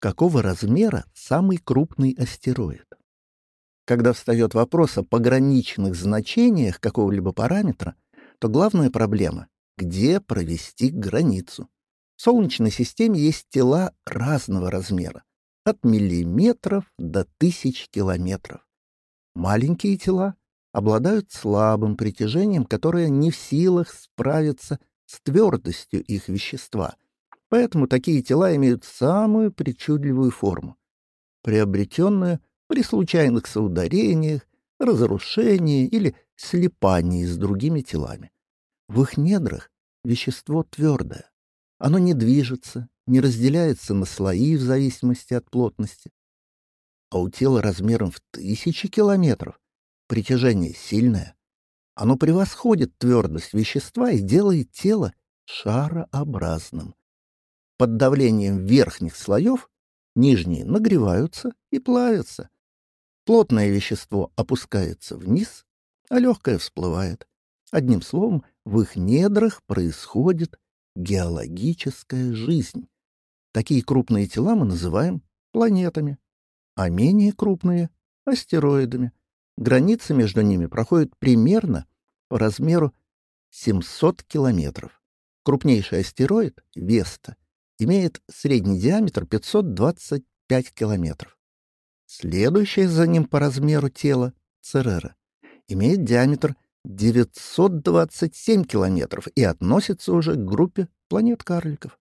Какого размера самый крупный астероид? Когда встает вопрос о пограничных значениях какого-либо параметра, то главная проблема — где провести границу. В Солнечной системе есть тела разного размера, от миллиметров до тысяч километров. Маленькие тела обладают слабым притяжением, которое не в силах справиться с твердостью их вещества, поэтому такие тела имеют самую причудливую форму, приобретенную при случайных соударениях, разрушении или слипании с другими телами. В их недрах вещество твердое. Оно не движется, не разделяется на слои в зависимости от плотности. А у тела размером в тысячи километров притяжение сильное. Оно превосходит твердость вещества и делает тело шарообразным. Под давлением верхних слоев нижние нагреваются и плавятся. Плотное вещество опускается вниз, а легкое всплывает. Одним словом, в их недрах происходит геологическая жизнь. Такие крупные тела мы называем планетами, а менее крупные — астероидами. Граница между ними проходит примерно по размеру 700 километров. Крупнейший астероид — Веста — имеет средний диаметр 525 километров. Следующее за ним по размеру тело — Церера — имеет диаметр 927 километров и относится уже к группе планет-карликов.